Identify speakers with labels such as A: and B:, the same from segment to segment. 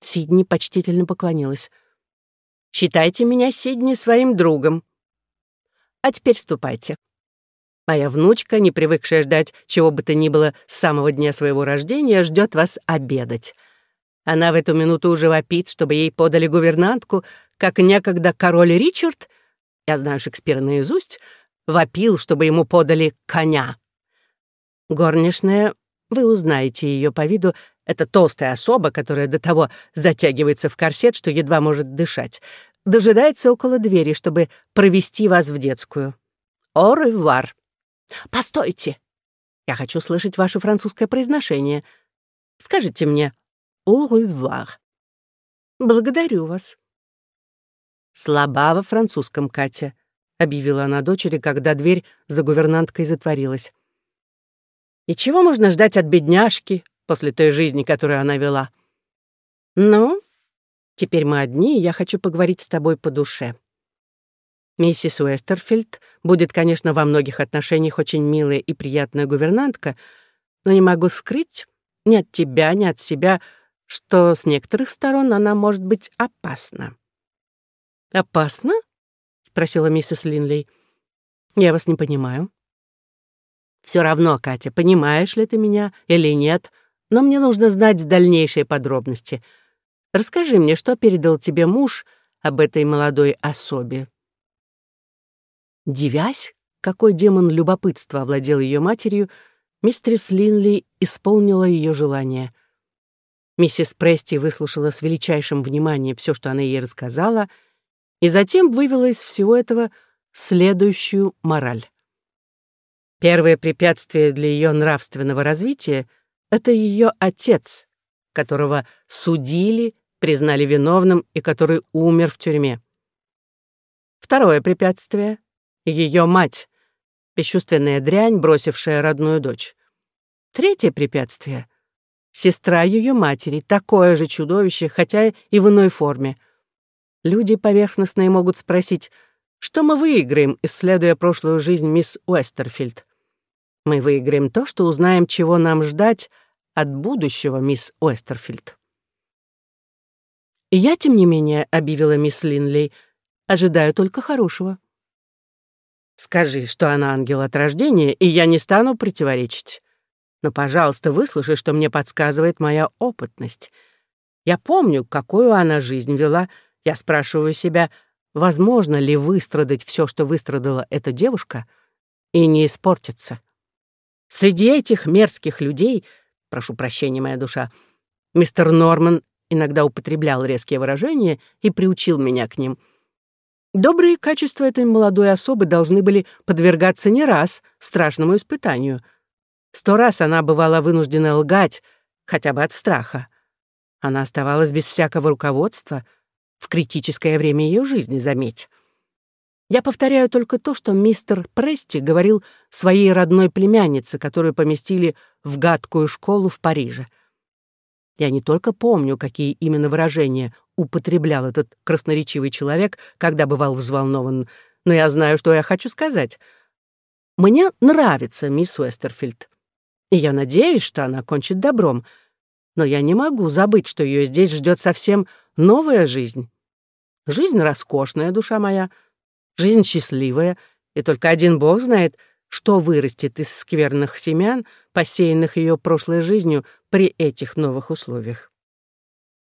A: Сидни почтительно поклонилась. «Считайте меня, Сидни, своим другом. А теперь ступайте. Моя внучка, не привыкшая ждать чего бы то ни было с самого дня своего рождения, ждет вас обедать. Она в эту минуту уже вопит, чтобы ей подали гувернантку, как некогда король Ричард, я знаю Шекспира наизусть, вопил, чтобы ему подали коня. Горничная, вы узнаете ее по виду, это толстая особа, которая до того затягивается в корсет, что едва может дышать, дожидается около двери, чтобы провести вас в детскую. Оревар. Постойте. Я хочу слышать ваше французское произношение. Скажите мне «au revoir». Благодарю вас. Слаба во французском, Катя, объявила она дочери, когда дверь за гувернанткой затворилась. И чего можно ждать от бедняжки после той жизни, которую она вела? Ну, теперь мы одни, и я хочу поговорить с тобой по душе. Миссис Уэстерфилд будет, конечно, во многих отношениях очень милая и приятная гувернантка, но не могу скрыть ни от тебя, ни от себя, что с некоторых сторон она может быть опасна. «Опасно?» — спросила миссис Линлей. «Я вас не понимаю». «Все равно, Катя, понимаешь ли ты меня или нет, но мне нужно знать дальнейшие подробности. Расскажи мне, что передал тебе муж об этой молодой особе». Девясь, какой демон любопытства овладел ее матерью, мистерис Линли исполнила ее желание. Миссис Прести выслушала с величайшим вниманием все, что она ей рассказала, и затем вывела из всего этого следующую мораль. Первое препятствие для ее нравственного развития — это ее отец, которого судили, признали виновным и который умер в тюрьме. Второе препятствие — ее мать, бесчувственная дрянь, бросившая родную дочь. Третье препятствие — сестра ее матери, такое же чудовище, хотя и в иной форме. Люди поверхностные могут спросить, что мы выиграем, исследуя прошлую жизнь мисс Уэстерфилд. Мы выиграем то, что узнаем, чего нам ждать от будущего мисс Уэстерфилд. Я, тем не менее, объявила мисс Линлей, ожидаю только хорошего. Скажи, что она ангел от рождения, и я не стану противоречить. Но, пожалуйста, выслушай, что мне подсказывает моя опытность. Я помню, какую она жизнь вела. Я спрашиваю себя, возможно ли выстрадать все, что выстрадала эта девушка, и не испортиться. Среди этих мерзких людей, прошу прощения, моя душа, мистер Норман иногда употреблял резкие выражения и приучил меня к ним. Добрые качества этой молодой особы должны были подвергаться не раз страшному испытанию — Сто раз она бывала вынуждена лгать, хотя бы от страха. Она оставалась без всякого руководства в критическое время ее жизни, заметь. Я повторяю только то, что мистер Прести говорил своей родной племяннице, которую поместили в гадкую школу в Париже. Я не только помню, какие именно выражения употреблял этот красноречивый человек, когда бывал взволнован, но я знаю, что я хочу сказать. Мне нравится мисс Уэстерфилд. И я надеюсь, что она кончит добром. Но я не могу забыть, что ее здесь ждет совсем новая жизнь. Жизнь роскошная, душа моя, жизнь счастливая, и только один Бог знает, что вырастет из скверных семян, посеянных ее прошлой жизнью при этих новых условиях.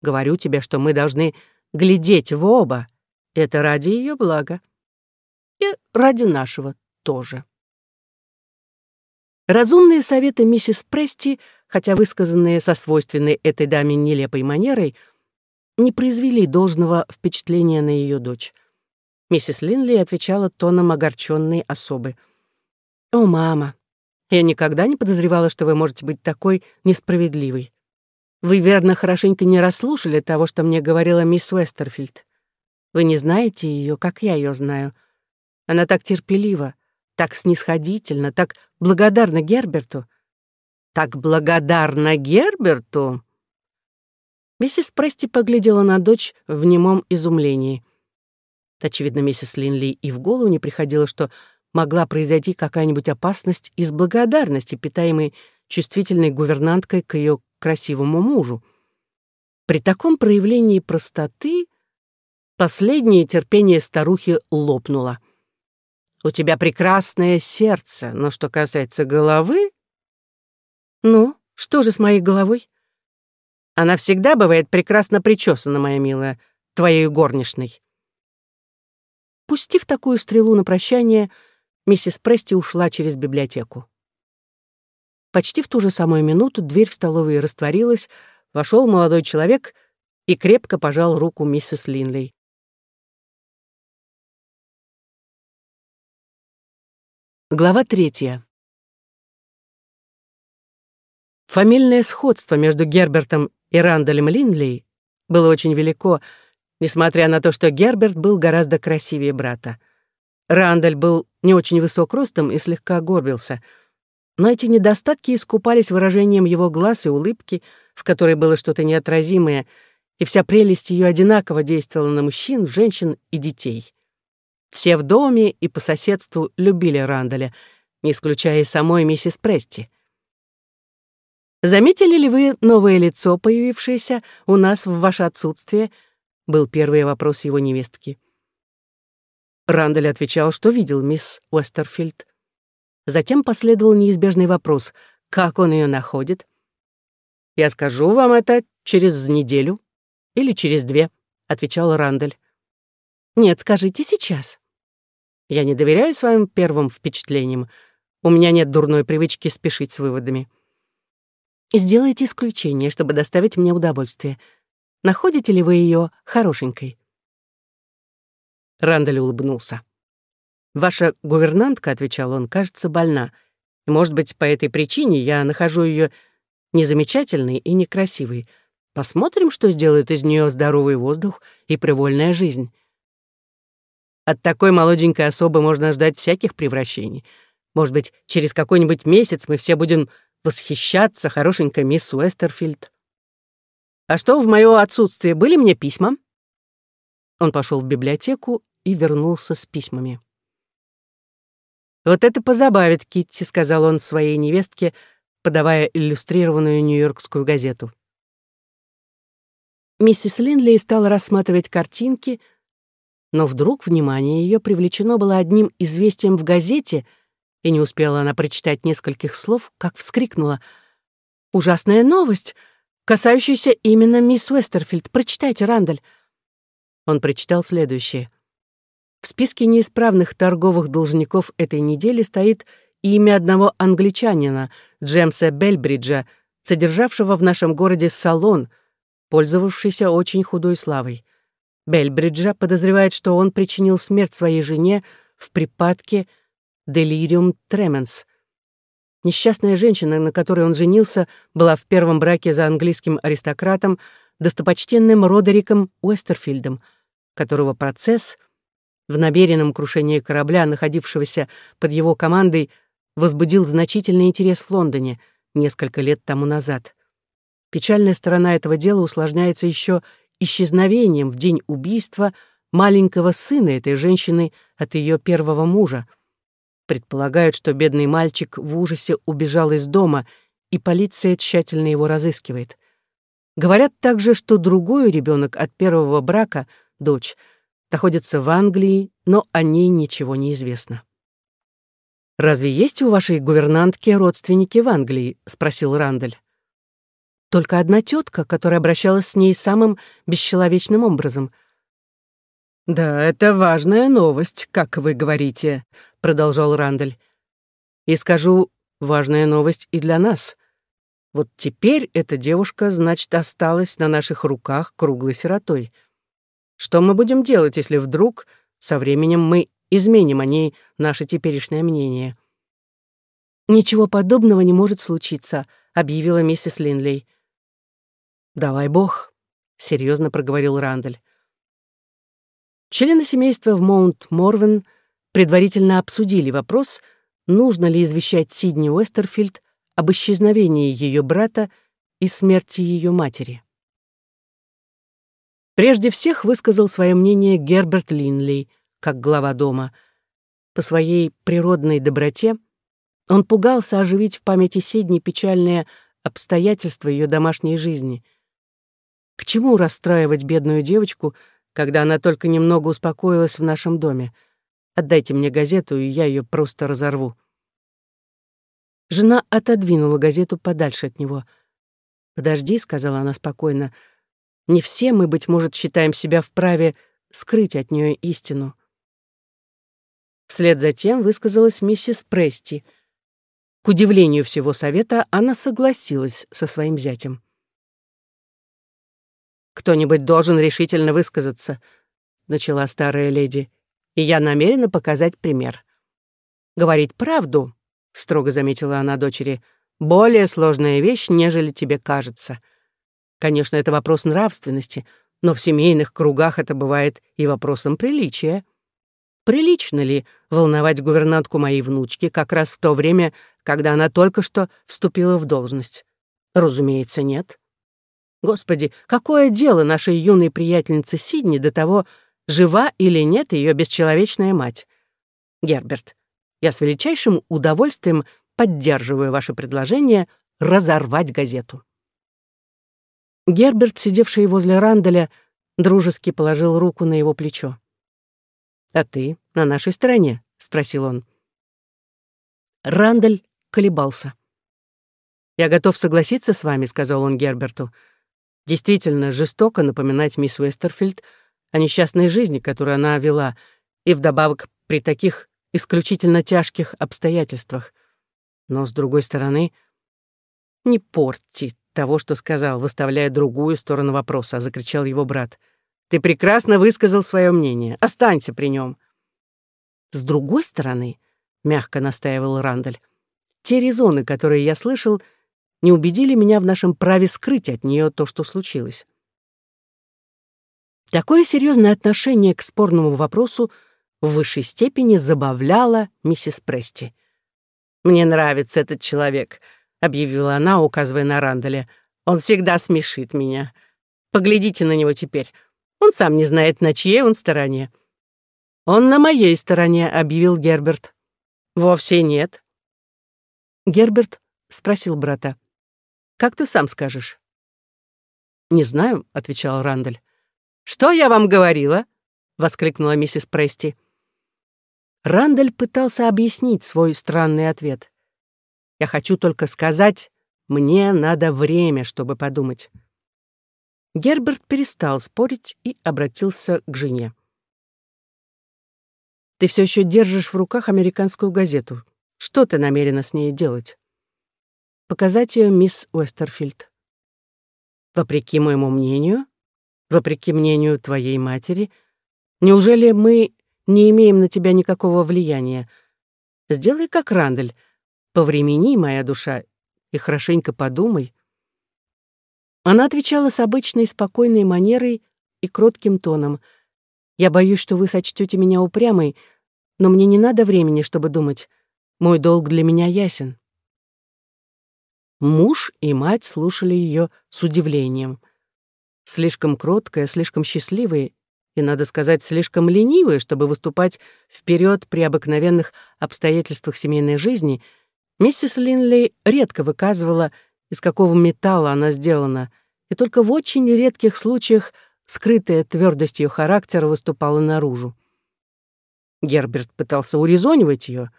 A: Говорю тебе, что мы должны глядеть в оба. Это ради ее блага. И ради нашего тоже. Разумные советы миссис Прести, хотя высказанные со свойственной этой даме нелепой манерой, не произвели должного впечатления на ее дочь. Миссис Линли отвечала тоном огорченной особы. «О, мама, я никогда не подозревала, что вы можете быть такой несправедливой. Вы, верно, хорошенько не расслушали того, что мне говорила мисс Уэстерфилд. Вы не знаете ее, как я ее знаю. Она так терпелива, так снисходительно, так благодарна Герберту. Так благодарна Герберту? Миссис Прести поглядела на дочь в немом изумлении. Очевидно, миссис Линли и в голову не приходило, что могла произойти какая-нибудь опасность из благодарности, питаемой чувствительной гувернанткой к ее красивому мужу. При таком проявлении простоты последнее терпение старухи лопнуло. «У тебя прекрасное сердце, но что касается головы...» «Ну, что же с моей головой?» «Она всегда бывает прекрасно причесана, моя милая, твоей горничной». Пустив такую стрелу на прощание, миссис Прести ушла через библиотеку. Почти в ту же самую минуту дверь в столовой растворилась, вошел молодой человек и крепко пожал руку миссис Линлей. Глава третья. Фамильное сходство между Гербертом и Рандалем Линлей было очень велико, несмотря на то, что Герберт был гораздо красивее брата. Рандаль был не очень высок ростом и слегка горбился, но эти недостатки искупались выражением его глаз и улыбки — в которой было что-то неотразимое, и вся прелесть ее одинаково действовала на мужчин, женщин и детей. Все в доме и по соседству любили Рандаля, не исключая и самой миссис Прести. «Заметили ли вы новое лицо, появившееся у нас в ваше отсутствие?» — был первый вопрос его невестки. Рандаль отвечал, что видел мисс Уэстерфилд. Затем последовал неизбежный вопрос, как он ее находит. «Я скажу вам это через неделю или через две», — отвечал Рандель. «Нет, скажите сейчас». «Я не доверяю своим первым впечатлениям. У меня нет дурной привычки спешить с выводами». «Сделайте исключение, чтобы доставить мне удовольствие. Находите ли вы ее хорошенькой?» Рандель улыбнулся. «Ваша гувернантка, — отвечал он, — кажется, больна. Может быть, по этой причине я нахожу ее незамечательный и некрасивый. Посмотрим, что сделает из нее здоровый воздух и привольная жизнь. От такой молоденькой особы можно ждать всяких превращений. Может быть, через какой-нибудь месяц мы все будем восхищаться хорошенькой мисс Уэстерфилд. А что, в мое отсутствие были мне письма? Он пошел в библиотеку и вернулся с письмами. «Вот это позабавит Китти», — сказал он своей невестке, — подавая иллюстрированную нью-йоркскую газету. Миссис Линли стала рассматривать картинки, но вдруг внимание ее привлечено было одним известием в газете, и не успела она прочитать нескольких слов, как вскрикнула. «Ужасная новость, касающаяся именно мисс Уэстерфилд. Прочитайте, Рандаль». Он прочитал следующее. В списке неисправных торговых должников этой недели стоит имя одного англичанина, Джемса Бельбриджа, содержавшего в нашем городе салон, пользовавшийся очень худой славой. Бельбриджа подозревает, что он причинил смерть своей жене в припадке делириум тременс. Несчастная женщина, на которой он женился, была в первом браке за английским аристократом, достопочтенным Родериком Уэстерфилдом, которого процесс в намеренном крушении корабля, находившегося под его командой, возбудил значительный интерес в Лондоне несколько лет тому назад. Печальная сторона этого дела усложняется еще исчезновением в день убийства маленького сына этой женщины от ее первого мужа. Предполагают, что бедный мальчик в ужасе убежал из дома, и полиция тщательно его разыскивает. Говорят также, что другой ребенок от первого брака, дочь, находится в Англии, но о ней ничего не известно. «Разве есть у вашей гувернантки родственники в Англии?» — спросил Рандаль. «Только одна тетка, которая обращалась с ней самым бесчеловечным образом». «Да, это важная новость, как вы говорите», — продолжал Рандаль. «И скажу, важная новость и для нас. Вот теперь эта девушка, значит, осталась на наших руках круглой сиротой. Что мы будем делать, если вдруг со временем мы изменим о ней наше теперешнее мнение. «Ничего подобного не может случиться», — объявила миссис Линлей. «Давай бог», — серьезно проговорил Рандаль. Члены семейства в Маунт-Морвен предварительно обсудили вопрос, нужно ли извещать Сидни Уэстерфилд об исчезновении ее брата и смерти ее матери. Прежде всех высказал свое мнение Герберт Линлей — как глава дома. По своей природной доброте он пугался оживить в памяти Сидни печальные обстоятельства ее домашней жизни. К чему расстраивать бедную девочку, когда она только немного успокоилась в нашем доме? Отдайте мне газету, и я ее просто разорву». Жена отодвинула газету подальше от него. «Подожди», — сказала она спокойно, — «не все мы, быть может, считаем себя вправе скрыть от нее истину». Вслед за тем высказалась миссис Прести. К удивлению всего совета, она согласилась со своим зятем. «Кто-нибудь должен решительно высказаться», — начала старая леди, «и я намерена показать пример. Говорить правду — строго заметила она дочери, — «более сложная вещь, нежели тебе кажется. Конечно, это вопрос нравственности, но в семейных кругах это бывает и вопросом приличия. Прилично ли волновать гувернантку моей внучки как раз в то время, когда она только что вступила в должность? Разумеется, нет. Господи, какое дело нашей юной приятельницы Сидни до того, жива или нет ее бесчеловечная мать? Герберт, я с величайшим удовольствием поддерживаю ваше предложение разорвать газету. Герберт, сидевший возле Ранделя, дружески положил руку на его плечо. «А ты на нашей стороне?» — спросил он. Рандель колебался. «Я готов согласиться с вами», — сказал он Герберту. «Действительно жестоко напоминать мисс Уэстерфилд о несчастной жизни, которую она вела, и вдобавок при таких исключительно тяжких обстоятельствах. Но, с другой стороны, не порти того, что сказал, выставляя другую сторону вопроса, закричал его брат. Ты прекрасно высказал свое мнение. Останься при нем. С другой стороны, мягко настаивал Рандаль, те резоны, которые я слышал, не убедили меня в нашем праве скрыть от нее то, что случилось. Такое серьезное отношение к спорному вопросу в высшей степени забавляла миссис Прести. «Мне нравится этот человек», — объявила она, указывая на Рандаля. «Он всегда смешит меня. Поглядите на него теперь. Он сам не знает, на чьей он стороне». «Он на моей стороне», — объявил Герберт. «Вовсе нет». Герберт спросил брата. «Как ты сам скажешь?» «Не знаю», — отвечал Рандаль. «Что я вам говорила?» — воскликнула миссис Прести. Рандаль пытался объяснить свой странный ответ. «Я хочу только сказать, мне надо время, чтобы подумать». Герберт перестал спорить и обратился к жене. «Ты все еще держишь в руках американскую газету. Что ты намерена с ней делать?» «Показать ее мисс Уэстерфилд». «Вопреки моему мнению? Вопреки мнению твоей матери? Неужели мы не имеем на тебя никакого влияния. Сделай как Рандель. Повремени, моя душа, и хорошенько подумай». Она отвечала с обычной спокойной манерой и кротким тоном. «Я боюсь, что вы сочтете меня упрямой, но мне не надо времени, чтобы думать. Мой долг для меня ясен». Муж и мать слушали ее с удивлением. Слишком кроткая, слишком счастливая и, надо сказать, слишком ленивая, чтобы выступать вперед при обыкновенных обстоятельствах семейной жизни, миссис Линли редко выказывала, из какого металла она сделана, и только в очень редких случаях скрытая твердость ее характера выступала наружу. Герберт пытался урезонивать ее.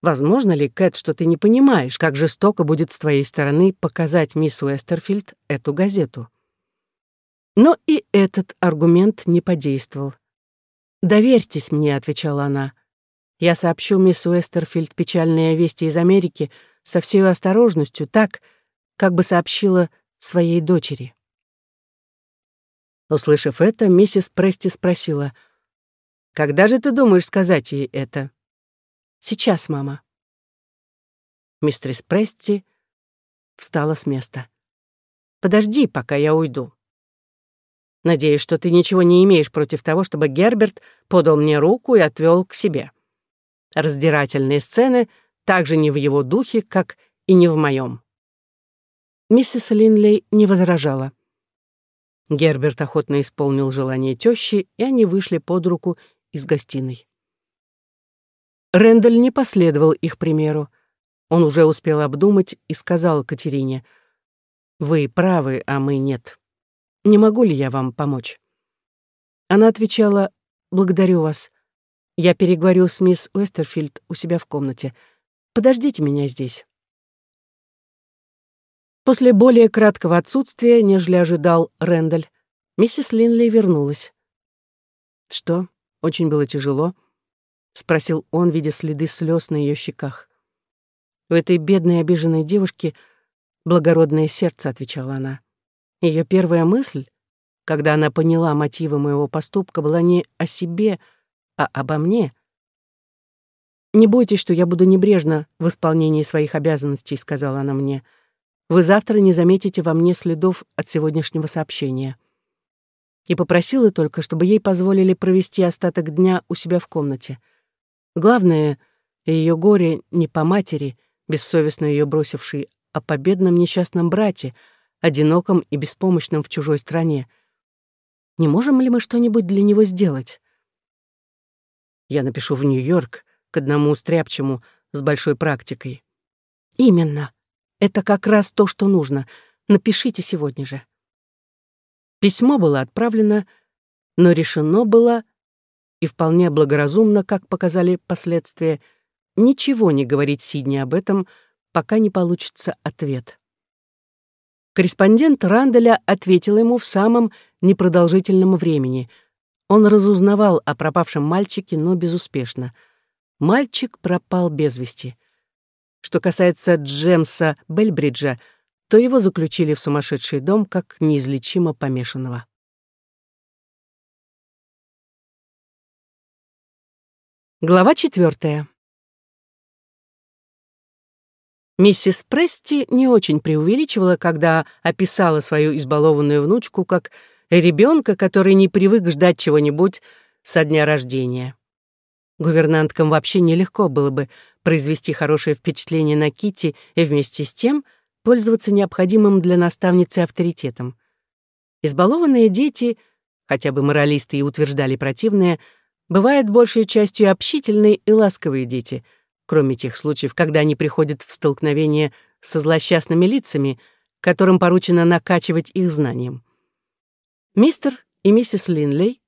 A: «Возможно ли, Кэт, что ты не понимаешь, как жестоко будет с твоей стороны показать мисс Уэстерфилд эту газету?» Но и этот аргумент не подействовал. «Доверьтесь мне», — отвечала она. «Я сообщу мисс Уэстерфилд печальные вести из Америки со всей осторожностью, так, как бы сообщила своей дочери». Услышав это, миссис Прести спросила, «Когда же ты думаешь сказать ей это?» «Сейчас, мама». Мистерис Прести встала с места. «Подожди, пока я уйду». Надеюсь, что ты ничего не имеешь против того, чтобы Герберт подал мне руку и отвел к себе. Раздирательные сцены также не в его духе, как и не в моем. Миссис Линлей не возражала. Герберт охотно исполнил желание тещи, и они вышли под руку из гостиной. Рэндаль не последовал их примеру. Он уже успел обдумать и сказал Катерине, «Вы правы, а мы нет. не могу ли я вам помочь. Она отвечала «Благодарю вас. Я переговорю с мисс Уэстерфилд у себя в комнате. Подождите меня здесь». После более краткого отсутствия, нежели ожидал Рэндаль, миссис Линли вернулась. «Что, очень было тяжело?» — спросил он, видя следы слез на ее щеках. «У этой бедной обиженной девушки благородное сердце», — отвечала она. Ее первая мысль, когда она поняла мотивы моего поступка, была не о себе, а обо мне. «Не бойтесь, что я буду небрежна в исполнении своих обязанностей», — сказала она мне. «Вы завтра не заметите во мне следов от сегодняшнего сообщения» и попросила только, чтобы ей позволили провести остаток дня у себя в комнате. Главное, ее горе не по матери, бессовестно ее бросившей, а по бедном несчастном брате, одиноком и беспомощном в чужой стране. Не можем ли мы что-нибудь для него сделать? Я напишу в Нью-Йорк к одному стряпчему с большой практикой. Именно. Это как раз то, что нужно. Напишите сегодня же. Письмо было отправлено, но решено было, и вполне благоразумно, как показали последствия, ничего не говорить Сидни об этом, пока не получится ответ. Корреспондент Ранделя ответил ему в самом непродолжительном времени. Он разузнавал о пропавшем мальчике, но безуспешно. Мальчик пропал без вести. Что касается Джемса Бельбриджа, то его заключили в сумасшедший дом как неизлечимо помешанного. Глава четвертая. Миссис Прести не очень преувеличивала, когда описала свою избалованную внучку как ребенка, который не привык ждать чего-нибудь со дня рождения. Гувернанткам вообще нелегко было бы произвести хорошее впечатление на Кити и вместе с тем — пользоваться необходимым для наставницы авторитетом. Избалованные дети, хотя бы моралисты и утверждали противное, бывают большей частью общительные и ласковые дети, кроме тех случаев, когда они приходят в столкновение со злосчастными лицами, которым поручено накачивать их знанием. Мистер и миссис Линлей,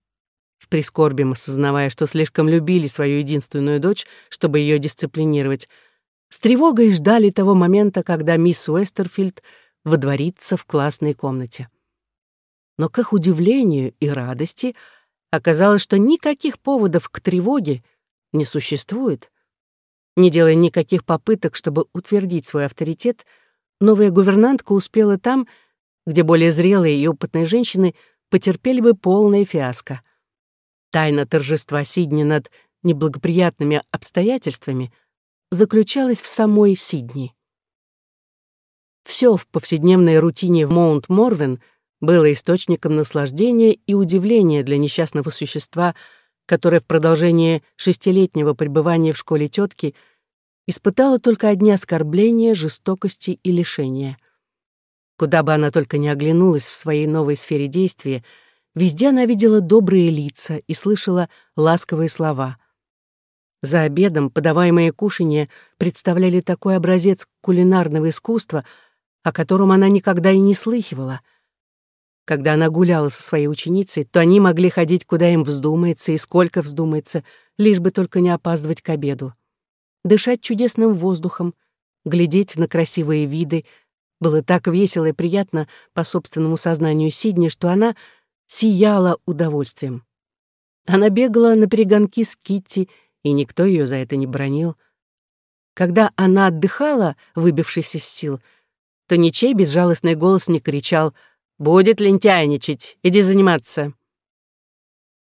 A: с прискорбием осознавая, что слишком любили свою единственную дочь, чтобы ее дисциплинировать, с тревогой ждали того момента, когда мисс Уэстерфилд водворится в классной комнате. Но к их удивлению и радости оказалось, что никаких поводов к тревоге не существует. Не делая никаких попыток, чтобы утвердить свой авторитет, новая гувернантка успела там, где более зрелые и опытные женщины потерпели бы полное фиаско. Тайна торжества Сидни над неблагоприятными обстоятельствами — заключалась в самой Сидни. Все в повседневной рутине в Моунт-Морвен было источником наслаждения и удивления для несчастного существа, которое в продолжении шестилетнего пребывания в школе тетки испытало только одни оскорбления, жестокости и лишения. Куда бы она только ни оглянулась в своей новой сфере действия, везде она видела добрые лица и слышала ласковые слова — за обедом подаваемые кушанья представляли такой образец кулинарного искусства, о котором она никогда и не слыхивала. Когда она гуляла со своей ученицей, то они могли ходить, куда им вздумается и сколько вздумается, лишь бы только не опаздывать к обеду. Дышать чудесным воздухом, глядеть на красивые виды было так весело и приятно по собственному сознанию Сидни, что она сияла удовольствием. Она бегала на перегонки с Китти и никто ее за это не бронил. Когда она отдыхала, выбившись из сил, то ничей безжалостный голос не кричал «Будет лентяйничать, иди заниматься».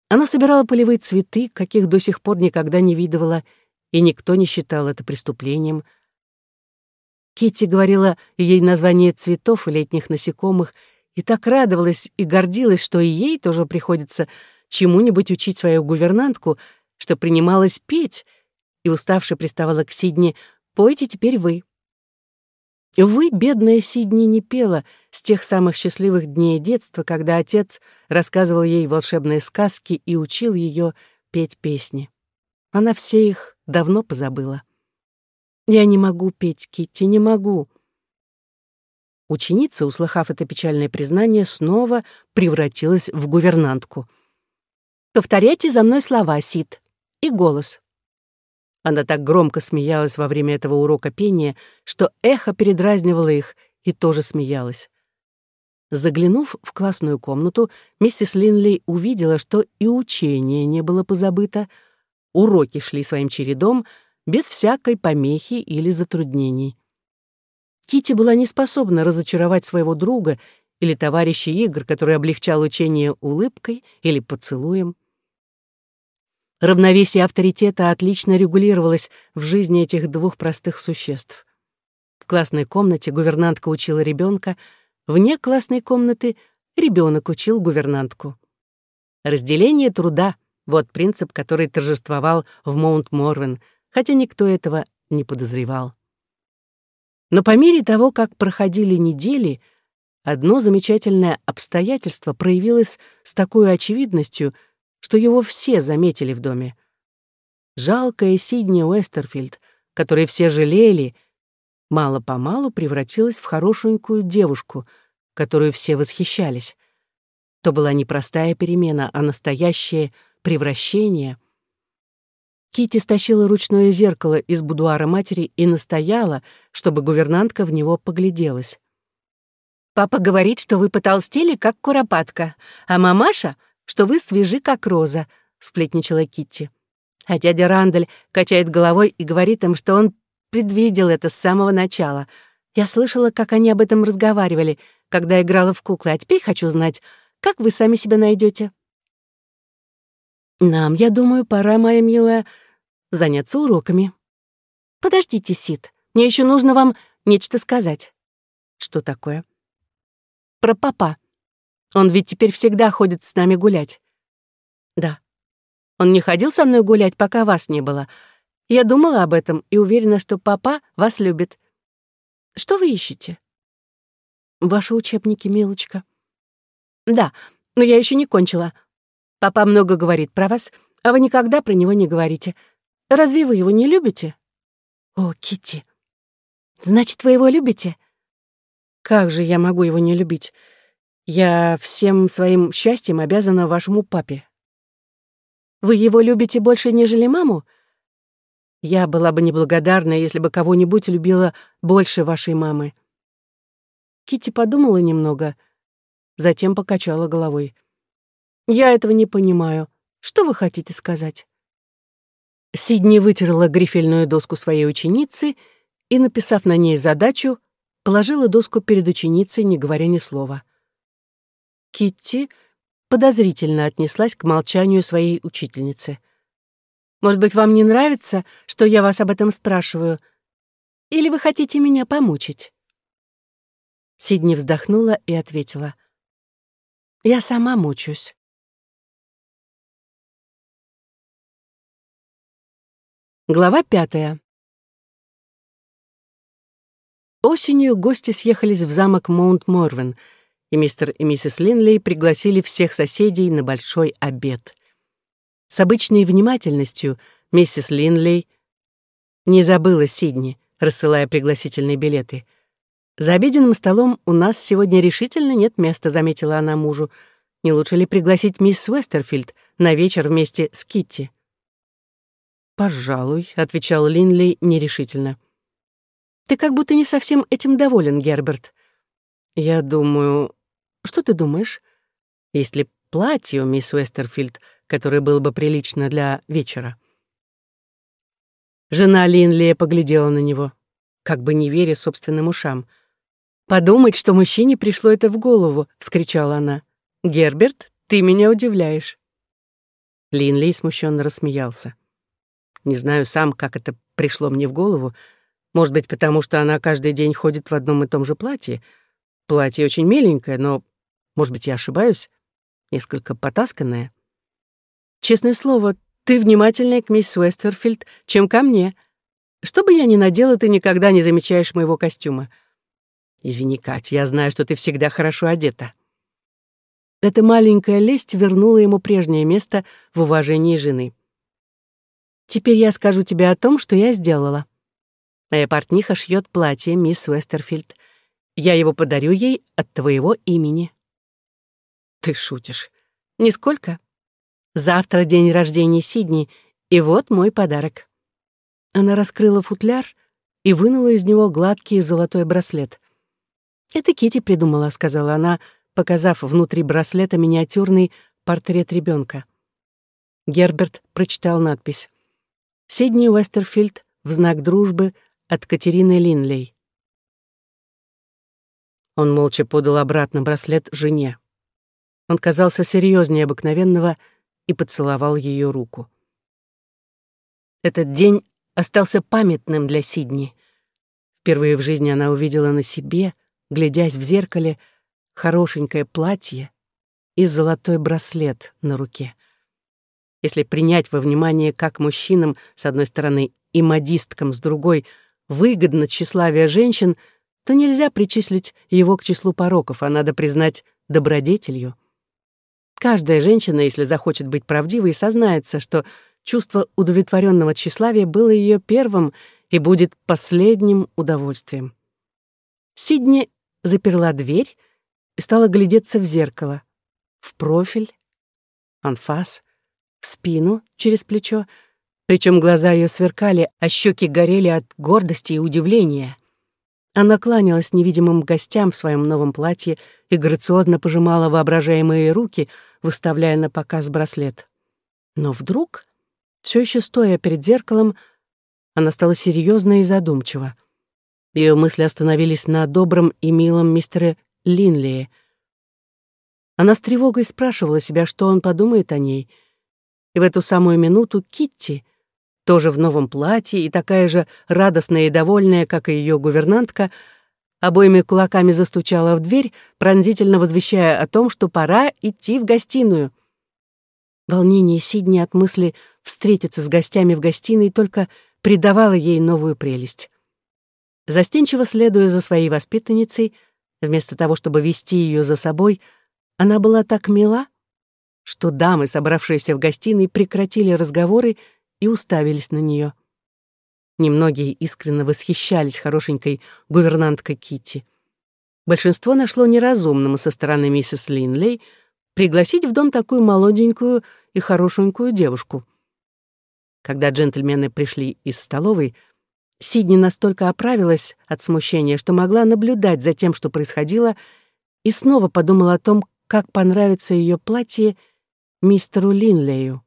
A: Она собирала полевые цветы, каких до сих пор никогда не видывала, и никто не считал это преступлением. Китти говорила ей название цветов и летних насекомых, и так радовалась и гордилась, что и ей тоже приходится чему-нибудь учить свою гувернантку — что принималась петь, и уставше приставала к Сидни «Пойте теперь вы». Увы, бедная Сидни не пела с тех самых счастливых дней детства, когда отец рассказывал ей волшебные сказки и учил ее петь песни. Она все их давно позабыла. «Я не могу петь, Китти, не могу». Ученица, услыхав это печальное признание, снова превратилась в гувернантку. «Повторяйте за мной слова, Сид, и голос». Она так громко смеялась во время этого урока пения, что эхо передразнивало их и тоже смеялась. Заглянув в классную комнату, миссис Линли увидела, что и учение не было позабыто, уроки шли своим чередом, без всякой помехи или затруднений. Кити была не способна разочаровать своего друга или товарища игр, который облегчал учение улыбкой или поцелуем. Равновесие авторитета отлично регулировалось в жизни этих двух простых существ. В классной комнате гувернантка учила ребенка, вне классной комнаты ребенок учил гувернантку. Разделение труда — вот принцип, который торжествовал в Маунт-Морвен, хотя никто этого не подозревал. Но по мере того, как проходили недели, одно замечательное обстоятельство проявилось с такой очевидностью, что его все заметили в доме. Жалкая Сидни Уэстерфилд, которой все жалели, мало-помалу превратилась в хорошенькую девушку, которую все восхищались. То была не простая перемена, а настоящее превращение. Кити стащила ручное зеркало из будуара матери и настояла, чтобы гувернантка в него погляделась. «Папа говорит, что вы потолстели, как куропатка, а мамаша, что вы свежи, как роза», — сплетничала Китти. А дядя Рандель качает головой и говорит им, что он предвидел это с самого начала. Я слышала, как они об этом разговаривали, когда играла в куклы, а теперь хочу знать, как вы сами себя найдете. «Нам, я думаю, пора, моя милая, заняться уроками». «Подождите, Сид, мне еще нужно вам нечто сказать». «Что такое?» «Про папа. Он ведь теперь всегда ходит с нами гулять». «Да. Он не ходил со мной гулять, пока вас не было. Я думала об этом и уверена, что папа вас любит. Что вы ищете?» «Ваши учебники, милочка». «Да, но я еще не кончила. Папа много говорит про вас, а вы никогда про него не говорите. Разве вы его не любите? О, Китти. Значит, вы его любите? Как же я могу его не любить? Я всем своим счастьем обязана вашему папе. Вы его любите больше, нежели маму? Я была бы неблагодарна, если бы кого-нибудь любила больше вашей мамы. Китти подумала немного, затем покачала головой. Я этого не понимаю. Что вы хотите сказать?» Сидни вытерла грифельную доску своей ученицы и, написав на ней задачу, положила доску перед ученицей, не говоря ни слова. Китти подозрительно отнеслась к молчанию своей учительницы. «Может быть, вам не нравится, что я вас об этом спрашиваю? Или вы хотите меня помучить?» Сидни вздохнула и ответила. «Я сама мучусь». Глава пятая. Осенью гости съехались в замок Маунт-Морвен, и мистер и миссис Линлей пригласили всех соседей на большой обед. С обычной внимательностью миссис Линлей не забыла Сидни, рассылая пригласительные билеты. «За обеденным столом у нас сегодня решительно нет места», — заметила она мужу. «Не лучше ли пригласить мисс Уэстерфилд на вечер вместе с Китти?» «Пожалуй», — отвечал Линли нерешительно. «Ты как будто не совсем этим доволен, Герберт. Я думаю... Что ты думаешь? Есть ли платье у мисс Уэстерфилд, которое было бы прилично для вечера?» Жена Линли поглядела на него, как бы не веря собственным ушам. «Подумать, что мужчине пришло это в голову!» — вскричала она. «Герберт, ты меня удивляешь!» Линли смущенно рассмеялся. Не знаю сам, как это пришло мне в голову. Может быть, потому что она каждый день ходит в одном и том же платье. Платье очень миленькое, но, может быть, я ошибаюсь, несколько потасканное. Честное слово, ты внимательнее к мисс Уэстерфилд, чем ко мне. Что бы я ни надела, ты никогда не замечаешь моего костюма. Извини, Катя, я знаю, что ты всегда хорошо одета. Эта маленькая лесть вернула ему прежнее место в уважении жены. Теперь я скажу тебе о том, что я сделала. Моя портниха шьет платье, мисс Уэстерфилд. Я его подарю ей от твоего имени». «Ты шутишь». «Нисколько. Завтра день рождения Сидни, и вот мой подарок». Она раскрыла футляр и вынула из него гладкий золотой браслет. «Это Кити придумала», — сказала она, показав внутри браслета миниатюрный портрет ребенка. Герберт прочитал надпись. «Сидни Уэстерфилд в знак дружбы от Катерины Линлей». Он молча подал обратно браслет жене. Он казался серьезнее обыкновенного и поцеловал ее руку. Этот день остался памятным для Сидни. Впервые в жизни она увидела на себе, глядясь в зеркале, хорошенькое платье и золотой браслет на руке. Если принять во внимание, как мужчинам, с одной стороны, и модисткам, с другой, выгодно тщеславие женщин, то нельзя причислить его к числу пороков, а надо признать добродетелью. Каждая женщина, если захочет быть правдивой, сознается, что чувство удовлетворенного тщеславия было ее первым и будет последним удовольствием. Сидни заперла дверь и стала глядеться в зеркало. В профиль, анфас, в спину через плечо, причем глаза ее сверкали, а щеки горели от гордости и удивления. Она кланялась невидимым гостям в своем новом платье и грациозно пожимала воображаемые руки, выставляя на показ браслет. Но вдруг, все еще стоя перед зеркалом, она стала серьезна и задумчива. Ее мысли остановились на добром и милом мистере Линлее. Она с тревогой спрашивала себя, что он подумает о ней. И в эту самую минуту Китти, тоже в новом платье и такая же радостная и довольная, как и ее гувернантка, обоими кулаками застучала в дверь, пронзительно возвещая о том, что пора идти в гостиную. Волнение Сидни от мысли встретиться с гостями в гостиной только придавало ей новую прелесть. Застенчиво следуя за своей воспитанницей, вместо того, чтобы вести ее за собой, она была так мила, что дамы, собравшиеся в гостиной, прекратили разговоры и уставились на нее. Немногие искренне восхищались хорошенькой гувернанткой Китти. Большинство нашло неразумным со стороны миссис Линлей пригласить в дом такую молоденькую и хорошенькую девушку. Когда джентльмены пришли из столовой, Сидни настолько оправилась от смущения, что могла наблюдать за тем, что происходило, и снова подумала о том, как понравится ее платье мистеру Линлею.